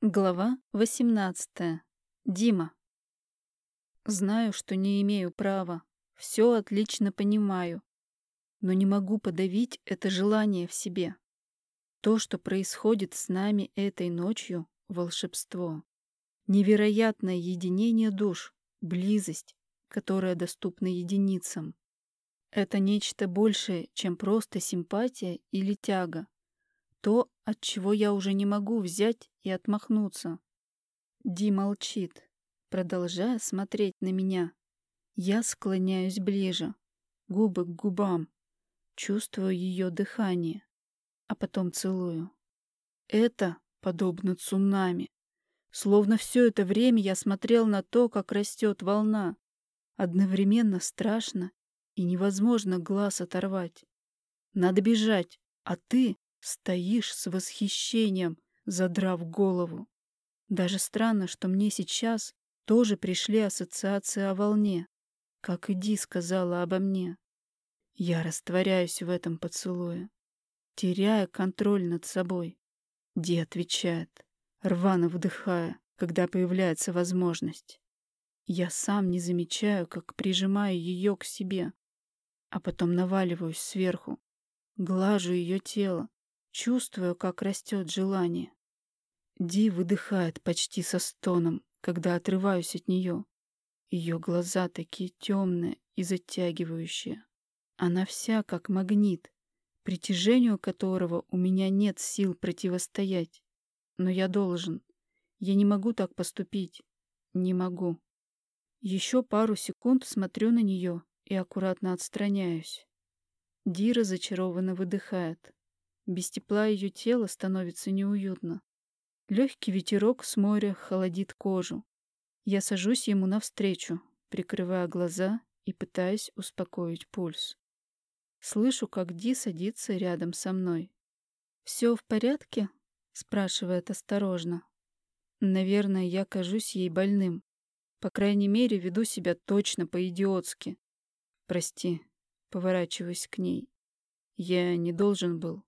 Глава 18. Дима. Знаю, что не имею права. Все отлично понимаю. Но не могу подавить это желание в себе. То, что происходит с нами этой ночью — волшебство. Невероятное единение душ, близость, которая доступна единицам. Это нечто большее, чем просто симпатия или тяга. То, от чего я уже не могу взять и отмахнуться. Ди молчит, продолжая смотреть на меня. Я склоняюсь ближе, губы к губам, чувствую ее дыхание, а потом целую. Это подобно цунами. Словно все это время я смотрел на то, как растет волна. Одновременно страшно и невозможно глаз оторвать. Надо бежать, а ты Стоишь с восхищением, задрав голову. Даже странно, что мне сейчас тоже пришли ассоциации о волне, как и Ди сказала обо мне. Я растворяюсь в этом поцелуе, теряя контроль над собой. Ди отвечает, рвано вдыхая, когда появляется возможность. Я сам не замечаю, как прижимаю ее к себе, а потом наваливаюсь сверху, глажу ее тело, Чувствую, как растет желание. Ди выдыхает почти со стоном, когда отрываюсь от нее. Ее глаза такие темные и затягивающие. Она вся как магнит, притяжению которого у меня нет сил противостоять. Но я должен. Я не могу так поступить. Не могу. Еще пару секунд смотрю на нее и аккуратно отстраняюсь. Ди разочарованно выдыхает. Без тепла ее тело становится неуютно. Легкий ветерок с моря холодит кожу. Я сажусь ему навстречу, прикрывая глаза и пытаясь успокоить пульс. Слышу, как Ди садится рядом со мной. «Все в порядке?» — спрашивает осторожно. Наверное, я кажусь ей больным. По крайней мере, веду себя точно по-идиотски. Прости, поворачиваюсь к ней. Я не должен был.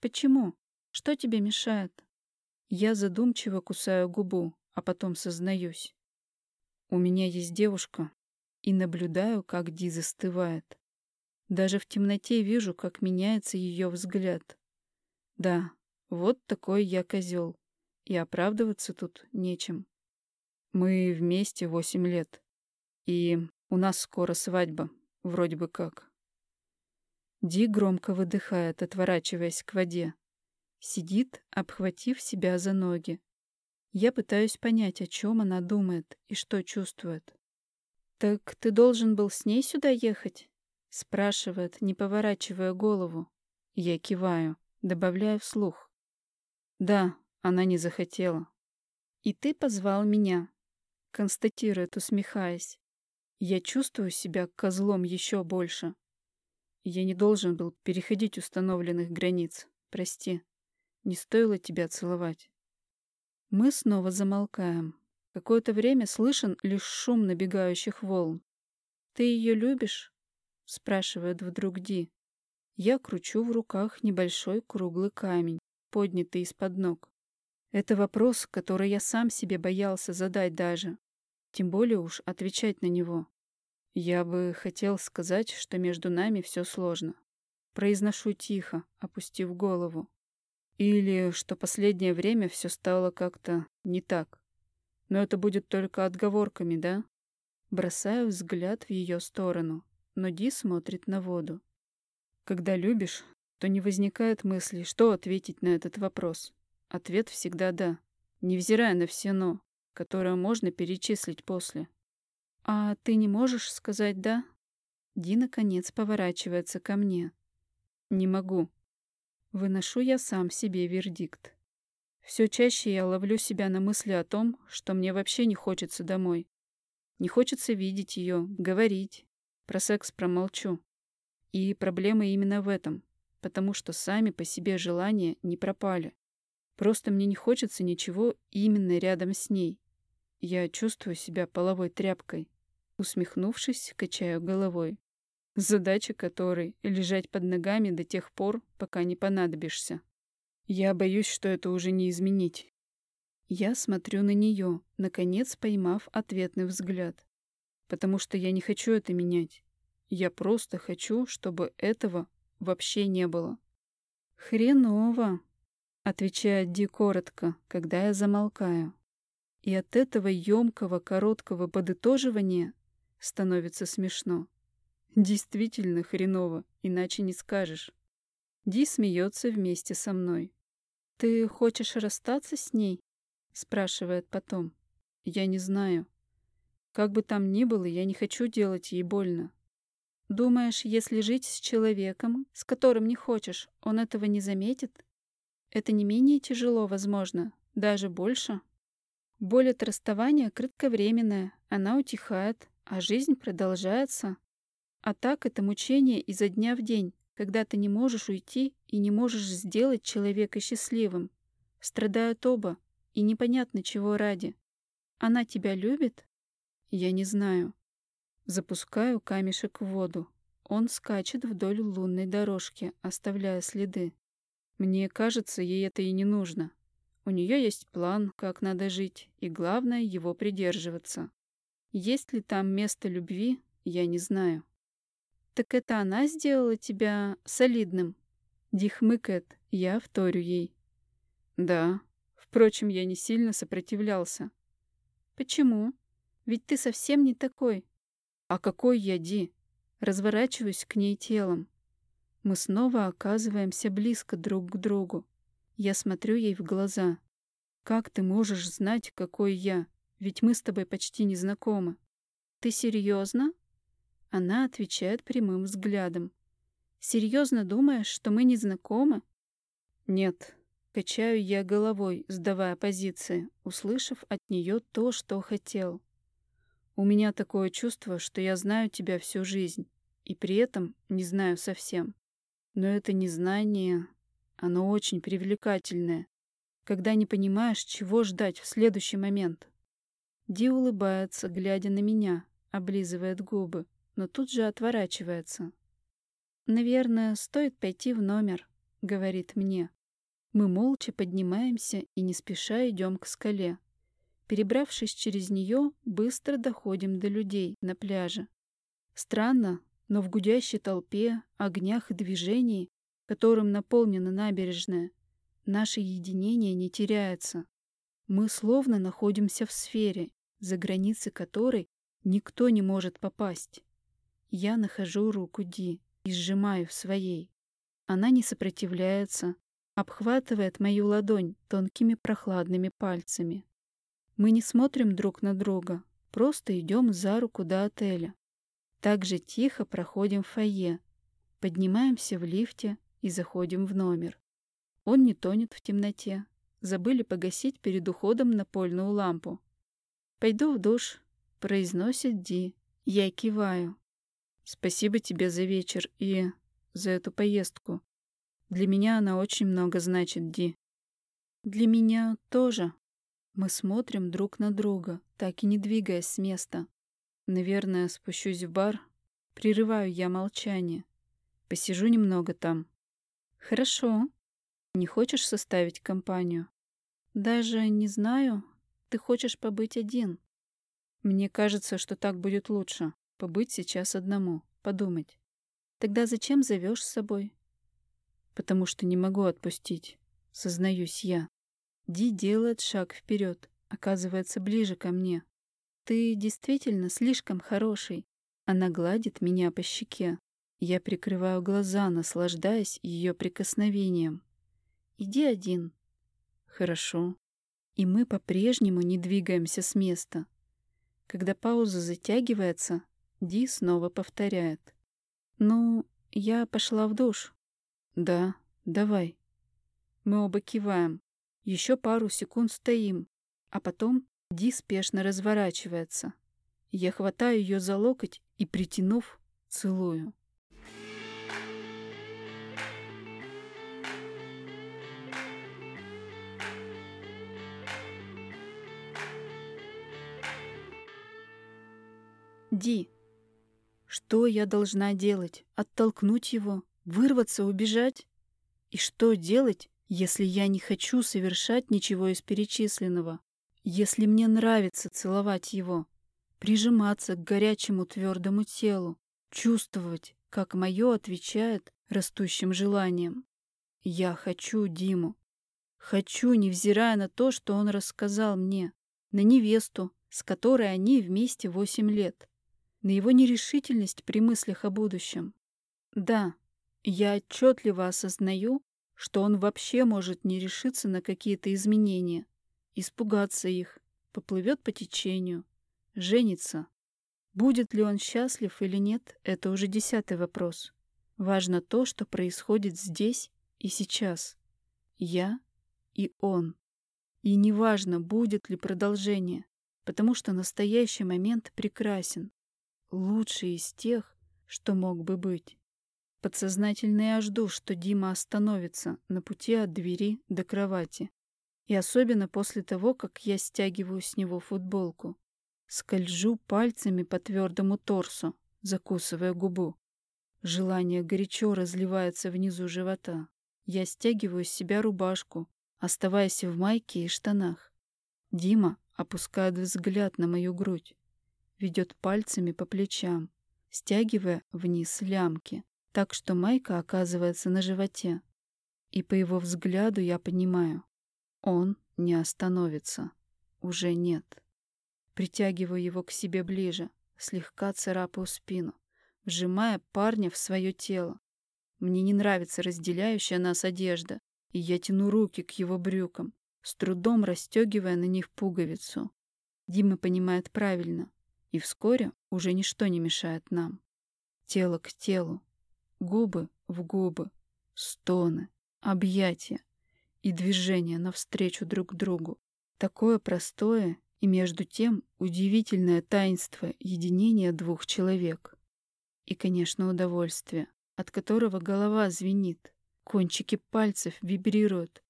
Почему? Что тебе мешает? Я задумчиво кусаю губу, а потом сознаюсь. У меня есть девушка, и наблюдаю, как Ди застывает. Даже в темноте вижу, как меняется ее взгляд. Да, вот такой я козел, и оправдываться тут нечем. Мы вместе восемь лет, и у нас скоро свадьба, вроде бы как. Ди громко выдыхает, отворачиваясь к воде. Сидит, обхватив себя за ноги. Я пытаюсь понять, о чем она думает и что чувствует. «Так ты должен был с ней сюда ехать?» спрашивает, не поворачивая голову. Я киваю, добавляю вслух. «Да, она не захотела». «И ты позвал меня», констатирует, усмехаясь. Я чувствую себя козлом еще больше. Я не должен был переходить установленных границ. Прости. Не стоило тебя целовать. Мы снова замолкаем. Какое-то время слышен лишь шум набегающих волн. «Ты ее любишь?» — спрашивает вдруг Ди. Я кручу в руках небольшой круглый камень, поднятый из-под ног. Это вопрос, который я сам себе боялся задать даже. Тем более уж отвечать на него. Я бы хотел сказать, что между нами все сложно. Произношу тихо, опустив голову. Или что последнее время все стало как-то не так. Но это будет только отговорками, да? Бросаю взгляд в ее сторону, но Ди смотрит на воду. Когда любишь, то не возникает мысли, что ответить на этот вопрос. Ответ всегда «да», невзирая на все «но», которое можно перечислить после. «А ты не можешь сказать «да»?» Ди, наконец, поворачивается ко мне. «Не могу». Выношу я сам себе вердикт. Все чаще я ловлю себя на мысли о том, что мне вообще не хочется домой. Не хочется видеть ее, говорить. Про секс промолчу. И проблема именно в этом, потому что сами по себе желания не пропали. Просто мне не хочется ничего именно рядом с ней. Я чувствую себя половой тряпкой. Усмехнувшись, качаю головой. Задача которой — лежать под ногами до тех пор, пока не понадобишься. Я боюсь, что это уже не изменить. Я смотрю на нее, наконец поймав ответный взгляд. Потому что я не хочу это менять. Я просто хочу, чтобы этого вообще не было. Хреново, отвечает Ди коротко, когда я замолкаю. И от этого емкого короткого подытоживания становится смешно. Действительно хреново, иначе не скажешь. Ди смеется вместе со мной. «Ты хочешь расстаться с ней?» спрашивает потом. «Я не знаю. Как бы там ни было, я не хочу делать ей больно. Думаешь, если жить с человеком, с которым не хочешь, он этого не заметит? Это не менее тяжело, возможно, даже больше?» Боль от расставания кратковременная, она утихает, а жизнь продолжается. А так это мучение изо дня в день, когда ты не можешь уйти и не можешь сделать человека счастливым. Страдают оба, и непонятно чего ради. Она тебя любит? Я не знаю. Запускаю камешек в воду. Он скачет вдоль лунной дорожки, оставляя следы. Мне кажется, ей это и не нужно. У нее есть план, как надо жить, и главное его придерживаться. Есть ли там место любви, я не знаю. Так это она сделала тебя солидным? Ди хмыкает, я вторю ей. Да. Впрочем, я не сильно сопротивлялся. Почему? Ведь ты совсем не такой. А какой я, Ди? Разворачиваюсь к ней телом. Мы снова оказываемся близко друг к другу. Я смотрю ей в глаза. «Как ты можешь знать, какой я? Ведь мы с тобой почти не знакомы». «Ты серьезно? Она отвечает прямым взглядом. «Серьезно думаешь, что мы не знакомы?» «Нет». Качаю я головой, сдавая позиции, услышав от нее то, что хотел. «У меня такое чувство, что я знаю тебя всю жизнь, и при этом не знаю совсем. Но это незнание оно очень привлекательное, когда не понимаешь, чего ждать в следующий момент. Ди улыбается, глядя на меня, облизывает губы, но тут же отворачивается. «Наверное, стоит пойти в номер», — говорит мне. Мы молча поднимаемся и не спеша идем к скале. Перебравшись через нее, быстро доходим до людей на пляже. Странно, но в гудящей толпе, огнях и движении которым наполнена набережная, наше единение не теряется. Мы словно находимся в сфере, за границы которой никто не может попасть. Я нахожу руку Ди и сжимаю в своей. Она не сопротивляется, обхватывает мою ладонь тонкими прохладными пальцами. Мы не смотрим друг на друга, просто идем за руку до отеля. Так же тихо проходим в фойе, поднимаемся в лифте и заходим в номер. Он не тонет в темноте. Забыли погасить перед уходом напольную лампу. «Пойду в душ», — произносит Ди. Я киваю. «Спасибо тебе за вечер и за эту поездку. Для меня она очень много значит, Ди». «Для меня тоже». Мы смотрим друг на друга, так и не двигаясь с места. Наверное, спущусь в бар. Прерываю я молчание. Посижу немного там. Хорошо. Не хочешь составить компанию? Даже не знаю. Ты хочешь побыть один? Мне кажется, что так будет лучше. Побыть сейчас одному. Подумать. Тогда зачем зовешь с собой? Потому что не могу отпустить. Сознаюсь я. Ди делает шаг вперед, оказывается ближе ко мне. Ты действительно слишком хороший. Она гладит меня по щеке. Я прикрываю глаза, наслаждаясь ее прикосновением. «Иди один». «Хорошо». И мы по-прежнему не двигаемся с места. Когда пауза затягивается, Ди снова повторяет. «Ну, я пошла в душ». «Да, давай». Мы оба киваем. Еще пару секунд стоим, а потом Ди спешно разворачивается. Я хватаю ее за локоть и, притянув, целую. Ди. Что я должна делать? Оттолкнуть его? Вырваться, убежать? И что делать, Если я не хочу совершать ничего из перечисленного, если мне нравится целовать его, прижиматься к горячему твердому телу, чувствовать, как мое отвечает растущим желанием. Я хочу Диму. Хочу, невзирая на то, что он рассказал мне, на невесту, с которой они вместе восемь лет, на его нерешительность при мыслях о будущем. Да, я отчетливо осознаю, что он вообще может не решиться на какие-то изменения, испугаться их, поплывет по течению, женится. Будет ли он счастлив или нет, это уже десятый вопрос. Важно то, что происходит здесь и сейчас. Я и он. И неважно, будет ли продолжение, потому что настоящий момент прекрасен, лучший из тех, что мог бы быть. Подсознательно я жду, что Дима остановится на пути от двери до кровати. И особенно после того, как я стягиваю с него футболку. Скольжу пальцами по твердому торсу, закусывая губу. Желание горячо разливается внизу живота. Я стягиваю с себя рубашку, оставаясь в майке и штанах. Дима опускает взгляд на мою грудь, ведет пальцами по плечам, стягивая вниз лямки, так что майка оказывается на животе. И по его взгляду я понимаю, он не остановится. Уже нет. Притягиваю его к себе ближе, слегка царапаю спину, вжимая парня в свое тело. Мне не нравится разделяющая нас одежда, и я тяну руки к его брюкам, с трудом расстегивая на них пуговицу. Дима понимает правильно, и вскоре уже ничто не мешает нам. Тело к телу, губы в губы, стоны, объятия и движения навстречу друг другу. Такое простое и между тем удивительное таинство единения двух человек. И, конечно, удовольствие, от которого голова звенит, Кончики пальцев вибрируют,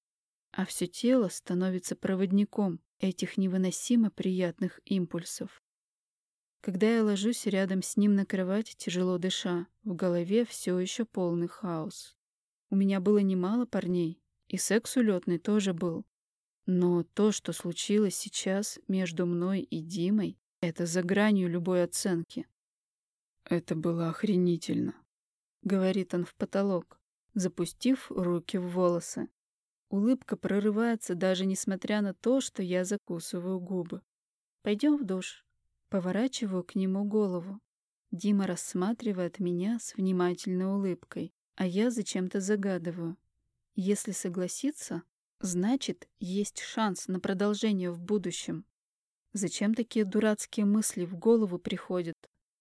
а все тело становится проводником этих невыносимо приятных импульсов. Когда я ложусь рядом с ним на кровать, тяжело дыша, в голове все еще полный хаос. У меня было немало парней, и секс улетный тоже был. Но то, что случилось сейчас между мной и Димой, это за гранью любой оценки. «Это было охренительно», — говорит он в потолок запустив руки в волосы. Улыбка прорывается даже несмотря на то, что я закусываю губы. «Пойдем в душ». Поворачиваю к нему голову. Дима рассматривает меня с внимательной улыбкой, а я зачем-то загадываю. Если согласится, значит, есть шанс на продолжение в будущем. Зачем такие дурацкие мысли в голову приходят?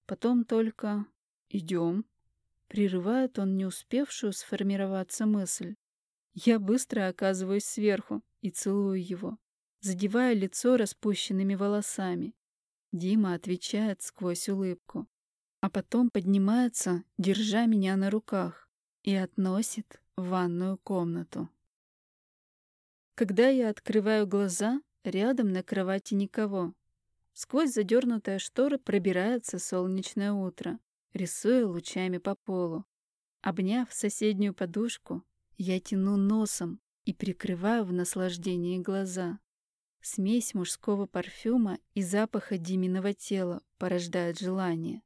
Потом только «идем», Прерывает он не успевшую сформироваться мысль. Я быстро оказываюсь сверху и целую его, задевая лицо распущенными волосами. Дима отвечает сквозь улыбку, а потом поднимается, держа меня на руках, и относит в ванную комнату. Когда я открываю глаза, рядом на кровати никого. Сквозь задернутые шторы пробирается солнечное утро рисуя лучами по полу. Обняв соседнюю подушку, я тяну носом и прикрываю в наслаждении глаза. Смесь мужского парфюма и запаха Диминого тела порождает желание.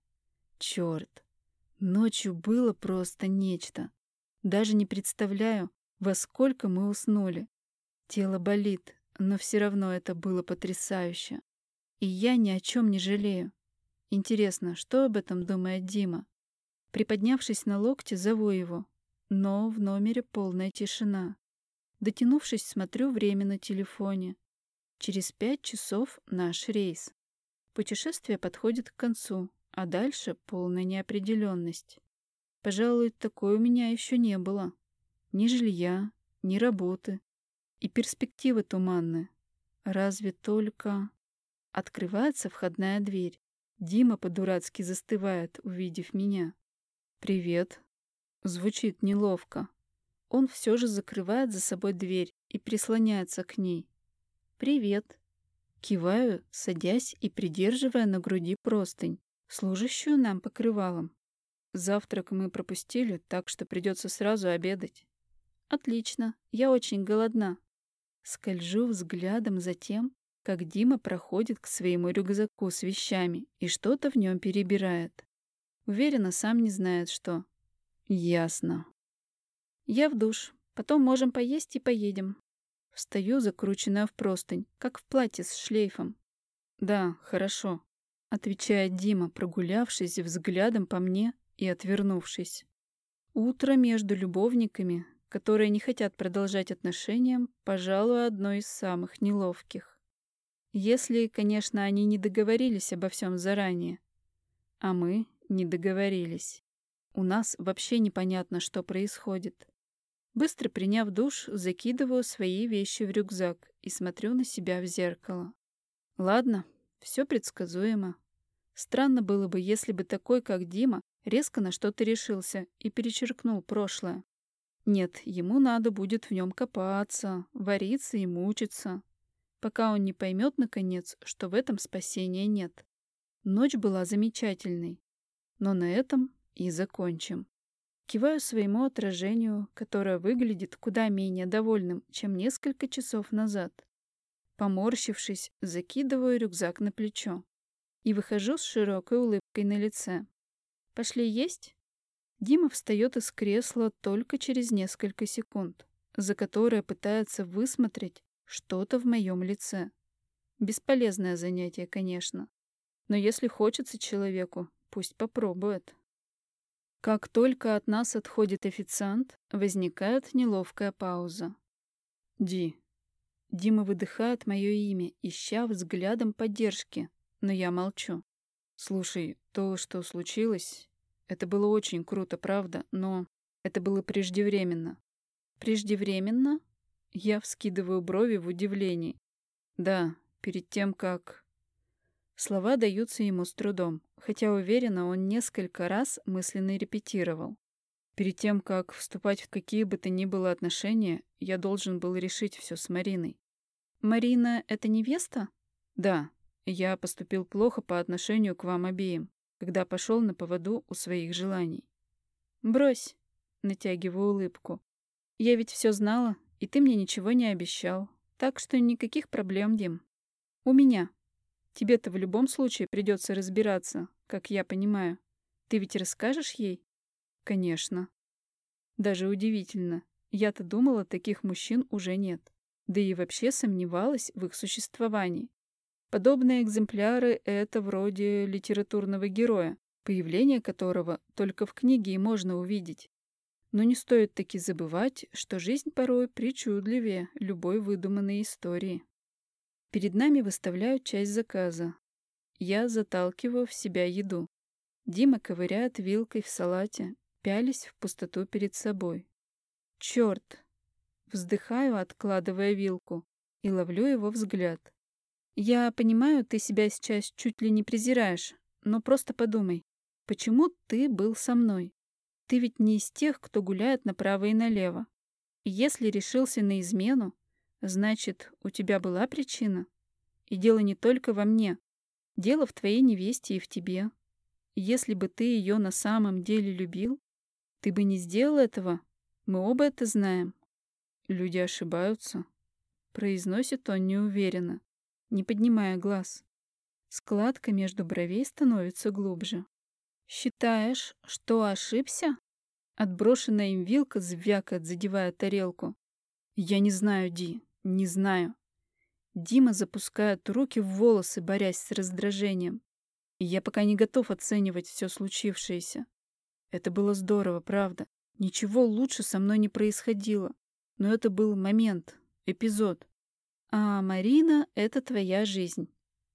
Черт, ночью было просто нечто. Даже не представляю, во сколько мы уснули. Тело болит, но все равно это было потрясающе. И я ни о чем не жалею. Интересно, что об этом думает Дима? Приподнявшись на локте, зову его. Но в номере полная тишина. Дотянувшись, смотрю время на телефоне. Через пять часов наш рейс. Путешествие подходит к концу, а дальше полная неопределенность. Пожалуй, такой у меня еще не было. Ни жилья, ни работы. И перспективы туманны. Разве только... Открывается входная дверь. Дима по-дурацки застывает, увидев меня. «Привет». Звучит неловко. Он все же закрывает за собой дверь и прислоняется к ней. «Привет». Киваю, садясь и придерживая на груди простынь, служащую нам покрывалом. Завтрак мы пропустили, так что придется сразу обедать. Отлично, я очень голодна. Скольжу взглядом за тем, как Дима проходит к своему рюкзаку с вещами и что-то в нем перебирает. Уверена, сам не знает, что. Ясно. Я в душ. Потом можем поесть и поедем. Встаю, закрученная в простынь, как в платье с шлейфом. Да, хорошо. Отвечает Дима, прогулявшись взглядом по мне и отвернувшись. Утро между любовниками, которые не хотят продолжать отношения, пожалуй, одно из самых неловких. Если, конечно, они не договорились обо всем заранее. А мы не договорились. У нас вообще непонятно, что происходит. Быстро приняв душ, закидываю свои вещи в рюкзак и смотрю на себя в зеркало. Ладно, все предсказуемо. Странно было бы, если бы такой, как Дима, резко на что-то решился и перечеркнул прошлое. Нет, ему надо будет в нем копаться, вариться и мучиться, пока он не поймет, наконец, что в этом спасения нет. Ночь была замечательной. Но на этом и закончим. Киваю своему отражению, которое выглядит куда менее довольным, чем несколько часов назад. Поморщившись, закидываю рюкзак на плечо и выхожу с широкой улыбкой на лице. «Пошли есть?» Дима встает из кресла только через несколько секунд, за которые пытается высмотреть что-то в моем лице. Бесполезное занятие, конечно. Но если хочется человеку, пусть попробует. Как только от нас отходит официант, возникает неловкая пауза. «Ди». Дима выдыхает мое имя, ища взглядом поддержки, но я молчу. «Слушай, то, что случилось, это было очень круто, правда, но это было преждевременно. Преждевременно? Я вскидываю брови в удивлении. Да, перед тем, как... Слова даются ему с трудом, хотя уверенно он несколько раз мысленно репетировал. Перед тем, как вступать в какие бы то ни было отношения, я должен был решить все с Мариной. «Марина — это невеста?» «Да. Я поступил плохо по отношению к вам обеим когда пошел на поводу у своих желаний. «Брось», — натягиваю улыбку. «Я ведь все знала, и ты мне ничего не обещал. Так что никаких проблем, Дим. У меня. Тебе-то в любом случае придется разбираться, как я понимаю. Ты ведь расскажешь ей?» «Конечно». Даже удивительно. Я-то думала, таких мужчин уже нет. Да и вообще сомневалась в их существовании. Подобные экземпляры — это вроде литературного героя, появление которого только в книге и можно увидеть. Но не стоит таки забывать, что жизнь порой причудливее любой выдуманной истории. Перед нами выставляют часть заказа. Я заталкиваю в себя еду. Дима ковыряет вилкой в салате, пялись в пустоту перед собой. Черт! Вздыхаю, откладывая вилку, и ловлю его взгляд. Я понимаю, ты себя сейчас чуть ли не презираешь, но просто подумай, почему ты был со мной? Ты ведь не из тех, кто гуляет направо и налево. Если решился на измену, значит, у тебя была причина. И дело не только во мне. Дело в твоей невесте и в тебе. Если бы ты ее на самом деле любил, ты бы не сделал этого. Мы оба это знаем. Люди ошибаются. Произносит он неуверенно не поднимая глаз. Складка между бровей становится глубже. «Считаешь, что ошибся?» Отброшенная им вилка звякает, задевая тарелку. «Я не знаю, Ди, не знаю». Дима запускает руки в волосы, борясь с раздражением. Я пока не готов оценивать все случившееся. Это было здорово, правда. Ничего лучше со мной не происходило. Но это был момент, эпизод. А Марина — это твоя жизнь.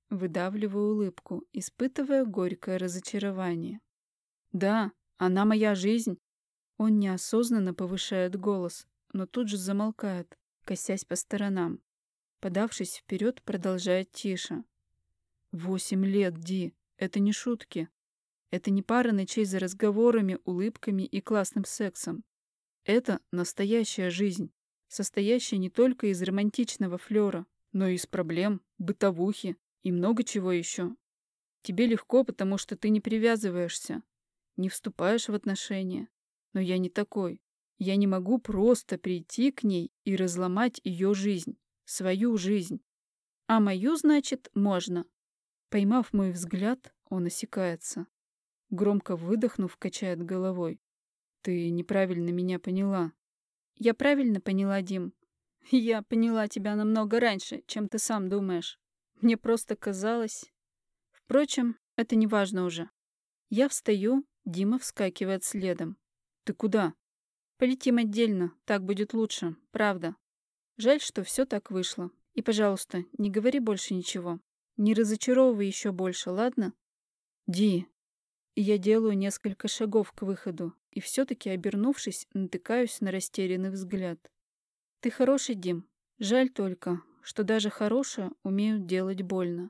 Выдавливаю улыбку, испытывая горькое разочарование. Да, она моя жизнь. Он неосознанно повышает голос, но тут же замолкает, косясь по сторонам. Подавшись вперед, продолжает тише. Восемь лет, Ди, это не шутки. Это не пара ночей за разговорами, улыбками и классным сексом. Это настоящая жизнь состоящая не только из романтичного флера, но и из проблем, бытовухи и много чего еще. Тебе легко, потому что ты не привязываешься, не вступаешь в отношения. Но я не такой. Я не могу просто прийти к ней и разломать ее жизнь, свою жизнь. А мою, значит, можно. Поймав мой взгляд, он осекается. Громко выдохнув, качает головой. Ты неправильно меня поняла. Я правильно поняла, Дим. Я поняла тебя намного раньше, чем ты сам думаешь. Мне просто казалось... Впрочем, это не важно уже. Я встаю, Дима вскакивает следом. Ты куда? Полетим отдельно, так будет лучше, правда. Жаль, что все так вышло. И, пожалуйста, не говори больше ничего. Не разочаровывай еще больше, ладно? Ди. Я делаю несколько шагов к выходу, и все-таки, обернувшись, натыкаюсь на растерянный взгляд. Ты хороший, Дим. Жаль только, что даже хорошее умеют делать больно.